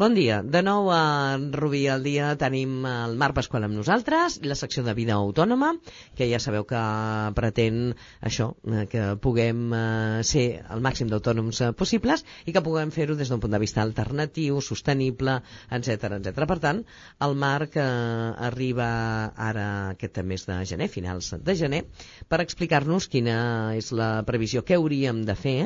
Bon dia. De nou a Rubí al dia tenim el Marc Pasqual amb nosaltres, la secció de vida autònoma, que ja sabeu que pretén això, eh, que puguem eh, ser el màxim d'autònoms eh, possibles i que puguem fer-ho des d'un punt de vista alternatiu, sostenible, etc etc. Per tant, el Marc arriba ara aquest mes de gener, finals de gener, per explicar-nos quina és la previsió, què hauríem de fer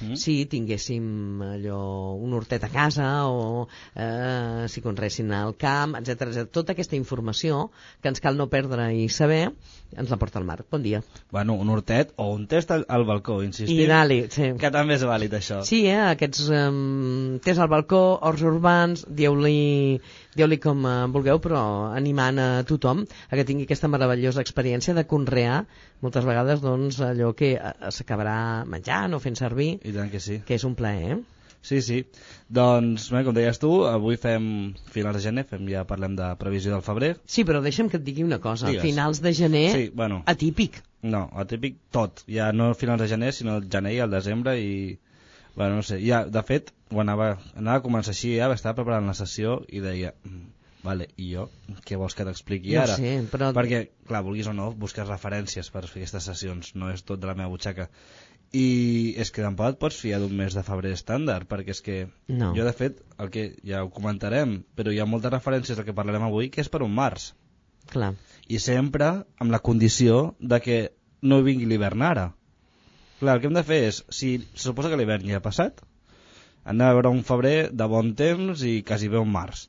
mm. si tinguéssim allò, un hortet a casa o eh, si conressin al camp, etc etc. Tota aquesta informació que ens cal no perdre i saber ens la porta el Marc. Bon dia. Bueno, un hortet o un test al, al balcó, insistim. I dali, sí. Que també és vàlid, això. Sí, eh? aquests um, tests al balcó, horts urbans, dieu-li dieu com uh, vulgueu, però animant a tothom a que tingui aquesta meravellosa experiència de conrear moltes vegades doncs, allò que uh, s'acabarà menjant o fent servir, I tant que sí. que és un plaer, eh? Sí, sí. Doncs, bé, com deies tu, avui fem finals de gener, fem ja parlem de previsió del febrer. Sí, però deixa'm que et digui una cosa. Digues. Finals de gener, Sí, bueno. atípic. No, el típic tot. Ja no finals de gener, sinó el gener i el desembre i... Bueno, no sé, ja, de fet, ho anava, anava a començar així, ja estava preparant la sessió i deia, "Mm, vale, i jo, què vols que t'expliqui No ara? sé, però- Perquè, clar, vulguis o no, busques referències per fer aquestes sessions, no és tot de la meva butxaca. I és que tampoc et pots fiar d'un mes de febrer estàndard, perquè és que No. jo, de fet, el que ja ho comentarem, però hi ha moltes referències del que parlarem avui, que és per un març. Clar. I sempre amb la condició de que no vingui l'hivern ara. Clar, el que hem de fer és, si se suposa que l'hivern ja ha passat, hem de veure un febrer de bon temps i quasi bé un març.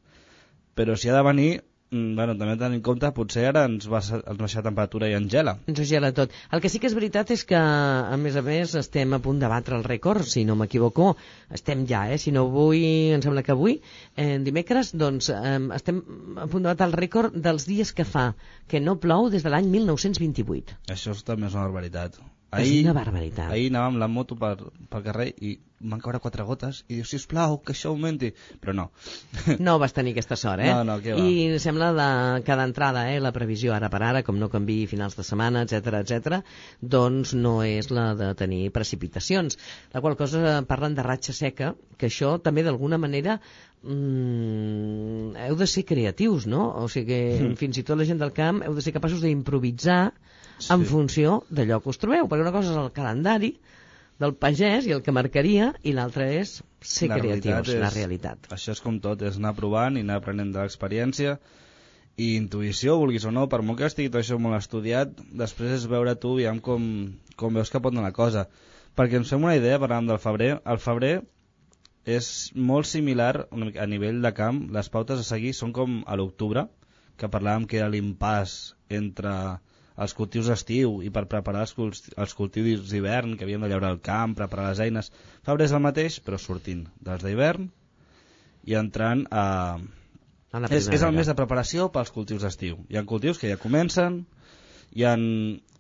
Però si ha de venir, mm, bueno, també tenint en compte, potser ara ens, va, ens baixa la temperatura i engela. Ens ho gela tot. El que sí que és veritat és que, a més a més, estem a punt de batre el rècord, si no m'equivoco. Estem ja, eh? Si no avui, em sembla que avui, eh, dimecres, doncs eh, estem a punt de batre el rècord dels dies que fa que no plou des de l'any 1928. Això també és una barbaritat. És una barbaritat. Ahir anàvem amb la moto per, pel carrer i van caure quatre gotes i dius, sisplau, que això augmenti. Però no. No vas tenir aquesta sort, eh? No, no, què va. I sembla de, que d'entrada, eh, la previsió ara per ara, com no canvi finals de setmana, etc etc, doncs no és la de tenir precipitacions. La qual cosa parlen de ratxa seca, que això també d'alguna manera mm, heu de ser creatius, no? O sigui que Mm. fins i tot la gent del camp heu de ser capaços d'improvisar Sí. en funció d'allò que us trobeu, perquè una cosa és el calendari del pagès i el que marcaria, i l'altra és ser La creatius, és- la realitat. Això és com tot, és anar provant i anar aprenent de l'experiència i intuïció, vulguis o no, per molt que estigui tot això molt estudiat, després és veure tu aviam com, com veus que pot anar la cosa. Perquè ens fem una idea, parlàvem del febrer, el febrer és molt similar a nivell de camp, les pautes a seguir són com a l'octubre, que parlàvem que era l'impàs entre els cultius d'estiu i per preparar els, els cultius d'hivern, que havíem de llaurar el camp, preparar les eines. Febrer és el mateix, però sortint dels d'hivern i entrant a... A És, és el mes de preparació pels cultius d'estiu. Hi ha cultius que ja comencen, hi ha...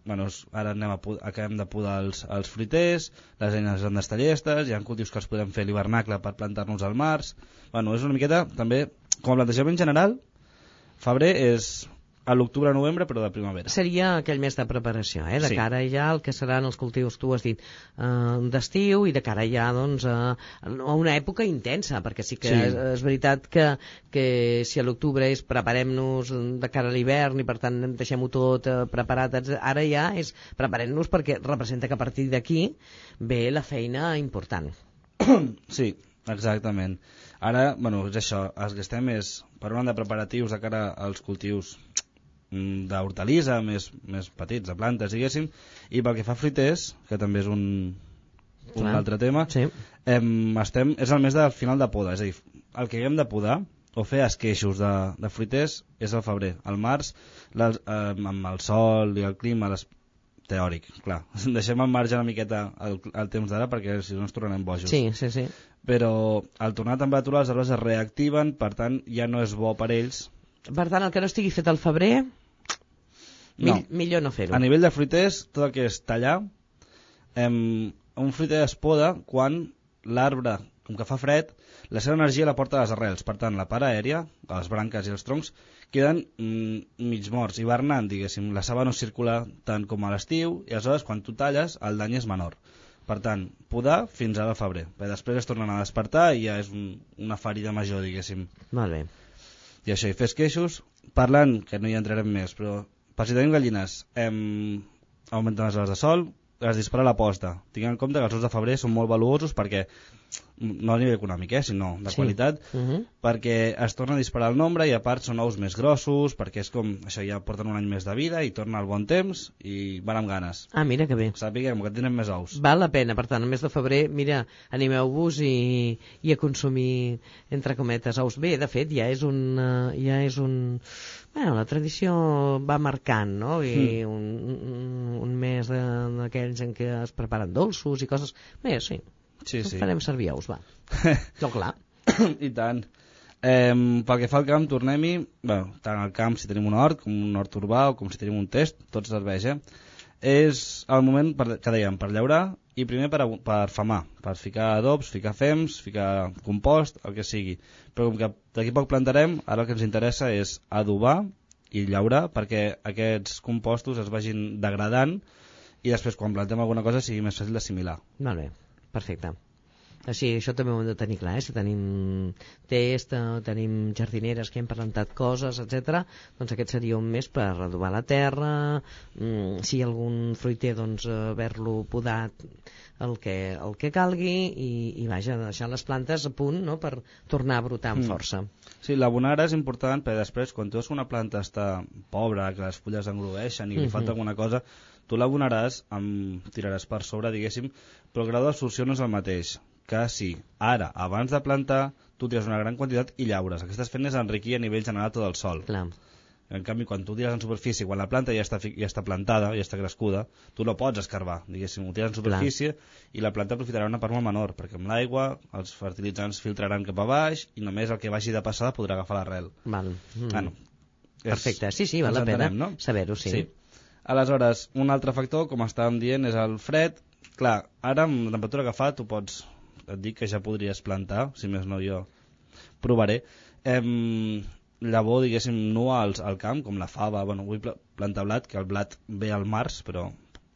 Bueno, ara anem a, acabem de podar els, els fruiters, les eines han d'estar llestes, hi ha cultius que els podem fer l'hivernacle per plantar-nos al març. Bueno, és una miqueta, també, com a plantejament general, febrer és a l'octubre-novembre, però de primavera. Seria aquell mes de preparació, eh? de Sí. cara ja al que seran els cultius, tu has dit, eh, d'estiu i de cara ja doncs, a, a una època intensa, perquè sí que Sí. és, és veritat que, que si a l'octubre és preparem-nos de cara a l'hivern i per tant deixem-ho tot eh, preparat, ara ja és preparem-nos perquè representa que a partir d'aquí ve la feina important. Sí, exactament. Ara, bueno, és això, els que estem és, per una banda, preparatius de cara als cultius d'hortalissa, més, més petits, de plantes, diguéssim, i pel que fa a fruiters, que també és un, un Clar. altre tema, Sí. em, estem, és el mes del final de poda, és a dir, el que haguem de podar o fer esqueixos de, de fruiters és el febrer. Al març, les, eh, amb el sol i el clima, les, teòric, clar. Deixem al marge una miqueta el, el temps d'ara perquè si no ens tornarem bojos sí, sí, sí. però al tornar a temperatura els arbres es reactiven, per tant ja no és bo per ells. Per tant, el que no estigui fet al febrer, No. mill, millor no fer-ho. A nivell de fruiters, tot el que és tallar, em, un fruiter es poda quan l'arbre, com que fa fred, la seva energia la porta a les arrels. Per tant, la part aèria, a les branques i els troncs, queden mm, mig morts, hivernant, diguéssim. La saba no circula tant com a l'estiu, i aleshores, quan tu talles, el dany és menor. Per tant, podar fins ara al febrer. Perquè després es tornen a despertar i ja és un, una ferida major, diguéssim. Molt bé. I això, i fes queixos, parlant, que no hi entrarem més, però per si tenim gallines, hem augmentat les hores de sol, es dispara la posta. Tinguem en compte que els ous de febrer són molt valuosos perquè, no a nivell econòmic, eh, sinó de Sí. qualitat, Uh -huh. perquè es torna a disparar el nombre i a part són ous més grossos, perquè és com, això ja porten un any més de vida i torna al bon temps i van amb ganes. Ah, mira que bé. Sapiguem que tenen més ous. Val la pena, per tant, el mes de febrer, mira, animeu-vos i, i a consumir, entre cometes, ous. Bé, de fet, ja és un... eh, Ja és un bueno, la tradició va marcant, no? I un, un, un mes d'aquells en què es preparen dolços i coses... Bé, sí, Sí, sí. farem servir ous, va. No, clar. I tant. Eh, pel que fa al camp, tornem-hi, bueno, tant al camp si tenim un hort, com un hort urbà o com si tenim un test, tot serveix, eh? És el moment, per, que dèiem, per llaurar i primer per, per famar, per ficar adobs, ficar fems, ficar compost, el que sigui. Però com que d'aquí poc plantarem, ara el que ens interessa és adobar i llaurar perquè aquests compostos es vagin degradant i després quan plantem alguna cosa sigui més fàcil d'assimilar. Molt bé, perfecte. Així, això també ho hem de tenir clar, eh? si tenim test, tenim jardineres que hem plantat coses, etc. doncs aquest seria un mes per adobar la terra, mm, si hi ha algun fruiter, doncs haver-lo podat el que, el que calgui i, i vaja, deixar les plantes a punt no? per tornar a brotar amb Mm. força. Sí, l'abonar és important perquè després, quan tu veus que una planta està pobra, que les fulles engrueixen i li Mhm. falta alguna cosa, tu l'abonaràs, amb... tiraràs per sobre, diguéssim, però el grau d'absorció no és el mateix que si ara, abans de plantar, tu tires una gran quantitat i llaures. El que estàs fent és enriquir a nivell general tot el sol. Clar. En canvi, quan tu tires en superfície, quan la planta ja està, ja està plantada, ja està crescuda, tu no pots escarbar, diguéssim, ho tires en superfície i la planta aprofitarà una part molt menor, perquè amb l'aigua els fertilitzants filtraran cap a baix i només el que vagi de passada podrà agafar l'arrel. Val. Mm. Bueno, és- Perfecte, sí, sí, val la pena no? saber-ho, sí. sí. Aleshores, un altre factor, com estàvem dient, és el fred. Clar, ara amb la temperatura que fa tu pots, et dic que ja podries plantar, si més no jo provaré. Em, llavor, diguéssim, nua al, al camp, com la fava, bueno, vull pla- plantar blat, que el blat ve al març, però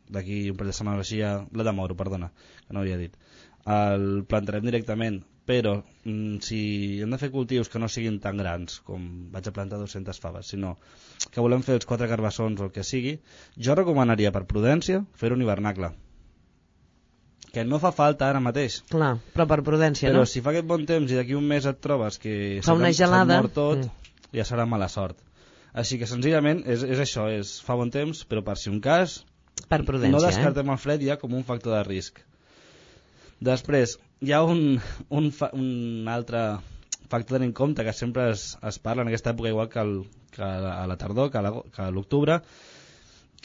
d'aquí un parell de setmanes així ja... Blat de moro, perdona, que no havia dit. El plantarem directament, però mm, si hem de fer cultius que no siguin tan grans, com vaig a plantar 200 faves, sinó que volem fer els quatre carbassons o el que sigui, jo recomanaria per prudència fer un hivernacle. Que no fa falta ara mateix. Clar, però per prudència, Però no? si fa aquest bon temps i d'aquí un mes et trobes que s'ha- mort tot, Mm. ja serà mala sort. Així que senzillament és, és això, és fa bon temps, però per si un cas Per prudència, no eh? descartem el fred ja com un factor de risc. Després, hi ha un, un, fa, un altre factor tenir en compte que sempre es, es parla en aquesta època igual que, el, que a la tardor, que a l'octubre,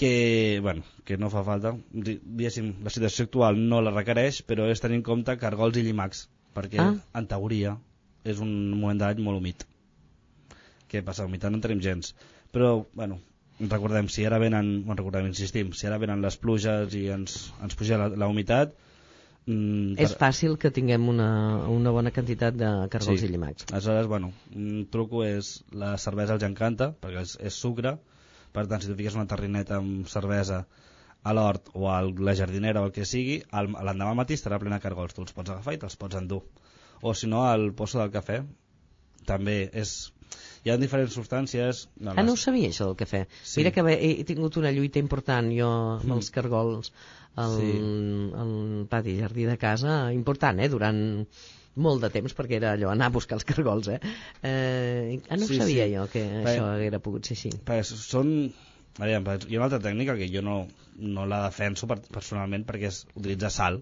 que, bueno, que no fa falta, Di- diguéssim, la situació actual no la requereix, però és tenir en compte cargols i llimacs, perquè Ah. en teoria és un moment de l'any molt humit. Què passa? Humitat no en tenim gens. Però, bueno, recordem, si ara venen, bueno, recordem, insistim, si ara venen les pluges i ens, ens puja la, la humitat, mm, És fàcil que tinguem una, una bona quantitat de cargols Sí. i llimacs. Aleshores, bueno, un truco és la cervesa els encanta, perquè és, és sucre, per tant, si tu fiques una terrineta amb cervesa a l'hort o a la jardinera o el que sigui, al- l'endemà matí estarà plena de cargols, tu els pots agafar i te'ls pots endur. O si no, al poço del cafè, també és... Hi ha diferents substàncies... No, Ah, no ho sabia, això del cafè. Sí. Mira que he, he tingut una lluita important jo amb els cargols al, Sí. al pati jardí de casa, important, eh?, durant molt de temps, perquè era allò, anar a buscar els cargols, eh? eh ah, no Sí, ho sabia sí. jo, que Bé. això haguera pogut ser així. Perquè són... Aviam, hi ha una altra tècnica que jo no, no la defenso per, personalment perquè és utilitzar sal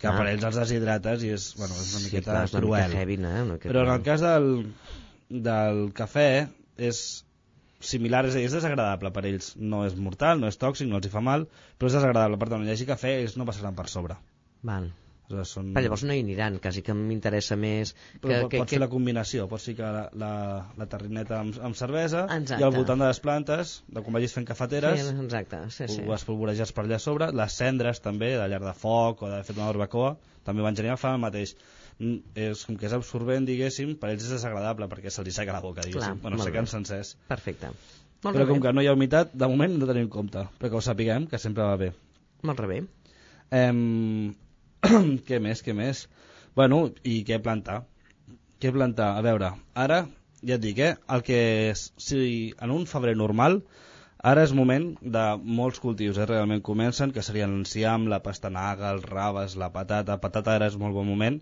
que Ah. per ells els deshidrates i és, bueno, és una Sí, miqueta clar, és una cruel. mica heavy, no? Una mica Però en el cas del, del cafè és similar, és és desagradable per ells. No és mortal, no és tòxic, no els hi fa mal, però és desagradable. Per tant, hagi cafè, ells no passaran per sobre. Val. Aleshores, són... Però llavors no hi aniran, quasi que m'interessa més... Que, Però que, pots que, fer la combinació, pots ficar la, la, la terrineta amb, amb cervesa Exacte. i al voltant de les plantes, de quan vagis fent cafeteres, Sí, exacte, sí, sí. ho espolvoreges per allà sobre, les cendres també, de llar de foc o d'haver fet una barbacoa, també van genial, fan el mateix. Mm, És, com que és absorbent, diguéssim, per ells és desagradable perquè se'ls hi seca la boca, diguéssim. Clar, bueno, bé. sencers. Perfecte. Molt Però bé. com que no hi ha humitat, de moment no tenim en compte, però que ho sapiguem, que sempre va bé. Molt bé. Em... què més, què més? Bueno, i què plantar? Què plantar? A veure, ara, ja et dic, eh? El que si en un febrer normal, ara és moment de molts cultius, eh? Realment comencen, que serien l'enciam, la pastanaga, els raves, la patata. Patata ara és molt bon moment,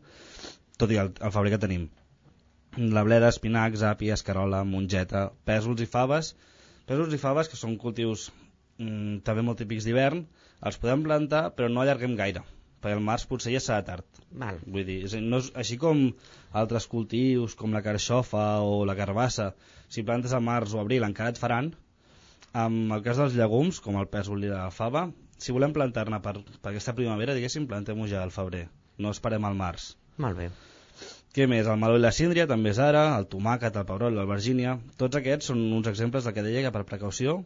tot i el, el febrer que tenim. La bleda, espinacs, api, escarola, mongeta, pèsols i faves. Pèsols i faves, que són cultius mm, també molt típics d'hivern, els podem plantar, però no allarguem gaire perquè el març potser ja serà tard. Val. Vull dir, no és, així com altres cultius, com la carxofa o la carbassa, si plantes al març o abril encara et faran, amb el cas dels llegums, com el pèsol i la fava, si volem plantar-ne per, per aquesta primavera, diguéssim, plantem-ho ja al febrer, no esperem al març. Molt bé. Què més? El meló i la síndria també és ara, el tomàquet, el pebrot, l'albergínia... Tots aquests són uns exemples del que deia que per precaució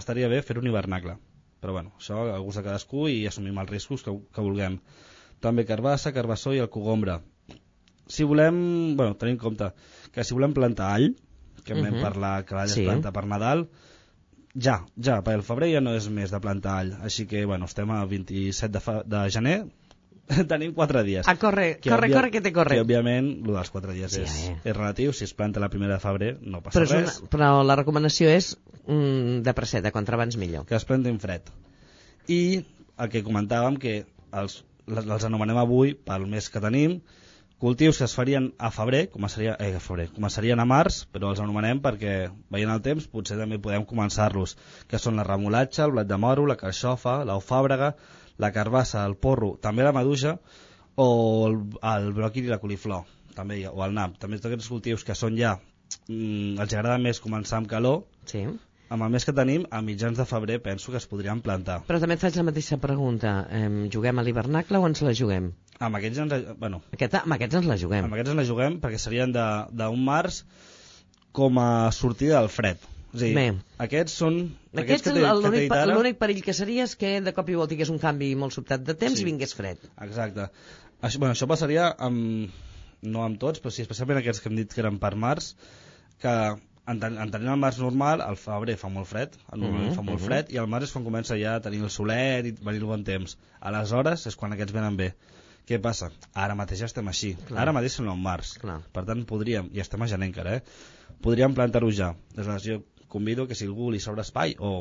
estaria bé fer un hivernacle. Però bueno, això a gust de cadascú i assumim els riscos que, que vulguem. També carbassa, carbassó i el cogombre. Si volem, bueno, tenim en compte que si volem plantar all, que uh -huh. parlar que l'all sí. es planta per Nadal, ja, ja, perquè el febrer ja no és més de plantar all, així que, bueno, estem a 27 de, fa, de gener, tenim 4 dies. Ah, corre, que corre, corre, que te corre. Que, òbviament, el dels 4 dies sí, és, eh? és relatiu. Si es planta la primera de febrer, no passa però res. Una, però la recomanació és mm, de preseta, contra abans millor. Que es plantin fred. I el que comentàvem, que els, les, els anomenem avui, pel mes que tenim, cultius que es farien a febrer, començaria, eh, a febrer, començarien a març, però els anomenem perquè, veient el temps, potser també podem començar-los, que són la remolatxa, el blat de moro, la carxofa, l'eufàbrega, la carbassa, el porro, també la maduixa, o el, el bròquil i la coliflor, també, o el nap. També tots aquests cultius que són ja, mm, els agrada més començar amb calor, sí. amb el mes que tenim, a mitjans de febrer penso que es podrien plantar. Però també et faig la mateixa pregunta. Eh, juguem a l'hivernacle o ens la juguem? Amb aquests ens, bueno, Aquest, amb aquests ens la juguem. amb aquests ens la juguem perquè serien d'un març com a sortida del fred. És a dir, Bé. aquests són... Aquests, t'he l'únic perill que seria és que de cop i volta tingués un canvi molt sobtat de temps Sí. i vingués fred. Exacte. Això, bueno, això passaria amb, no amb tots, però sí especialment aquests que hem dit que eren per març, que enten- entenent el març normal, el febrer fa molt fred, normalment Mhm, fa molt mhm. fred, i el març és quan comença ja a tenir el solet i venir el bon temps. Aleshores és quan aquests venen bé. Què passa? Ara mateix ja estem així. Clar. Ara mateix som al març. Clar. Per tant, podríem, i estem a gener encara, eh? podríem plantar-ho ja. Aleshores, jo convido que si algú li sobra espai o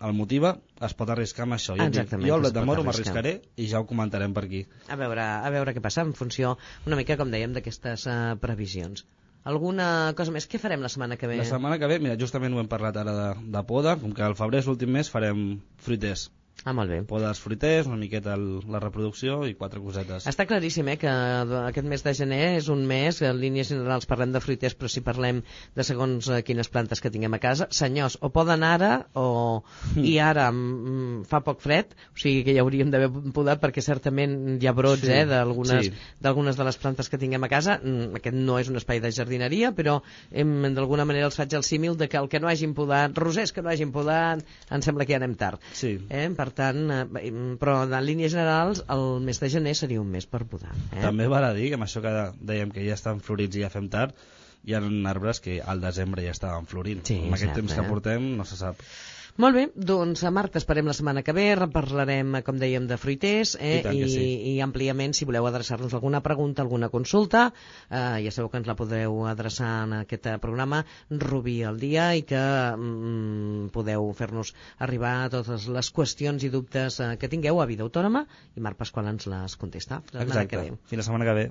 el motiva, es pot arriscar amb això. Jo, Exactament, jo el blat de moro arriscar. m'arriscaré i ja ho comentarem per aquí. A veure, a veure què passa en funció, una mica, com dèiem, d'aquestes uh, previsions. Alguna cosa més? Què farem la setmana que ve? La setmana que ve, mira, justament ho hem parlat ara de, de poda, com que al febrer és l'últim mes farem fruiters. Ah, molt bé. Podes fruiters, una miqueta el, la reproducció i quatre cosetes. Està claríssim eh, que aquest mes de gener és un mes, en línies generals parlem de fruiters, però si parlem de segons eh, quines plantes que tinguem a casa, senyors, o poden ara, o... i ara mm, fa poc fred, o sigui que ja hauríem d'haver podat, perquè certament hi ha brots Sí, eh, d'algunes sí. de les plantes que tinguem a casa. Mm, Aquest no és un espai de jardineria, però d'alguna manera els faig el símil de que el que no hagin podat, rosers que no hagin podat, em sembla que ja anem tard. Sí. Eh? Per tant, eh, però en línies generals el mes de gener seria un mes per podar. Eh? També val a dir que amb això que dèiem que ja estan florits i ja fem tard, hi ha arbres que al desembre ja estaven florint. Sí, amb aquest cert, temps eh? que portem no se sap. Molt bé, doncs a Marta esperem la setmana que ve, reparlarem, com dèiem, de fruiters eh, I i, sí. i àmpliament, si voleu adreçar-nos alguna pregunta, alguna consulta, eh, ja sabeu que ens la podreu adreçar en aquest programa Rubí al dia i que mm, podeu fer-nos arribar totes les qüestions i dubtes eh, que tingueu a Vida Autònoma i Marc Pasqual ens les contesta. La setmana que Exacte. ve. Fins la setmana que ve.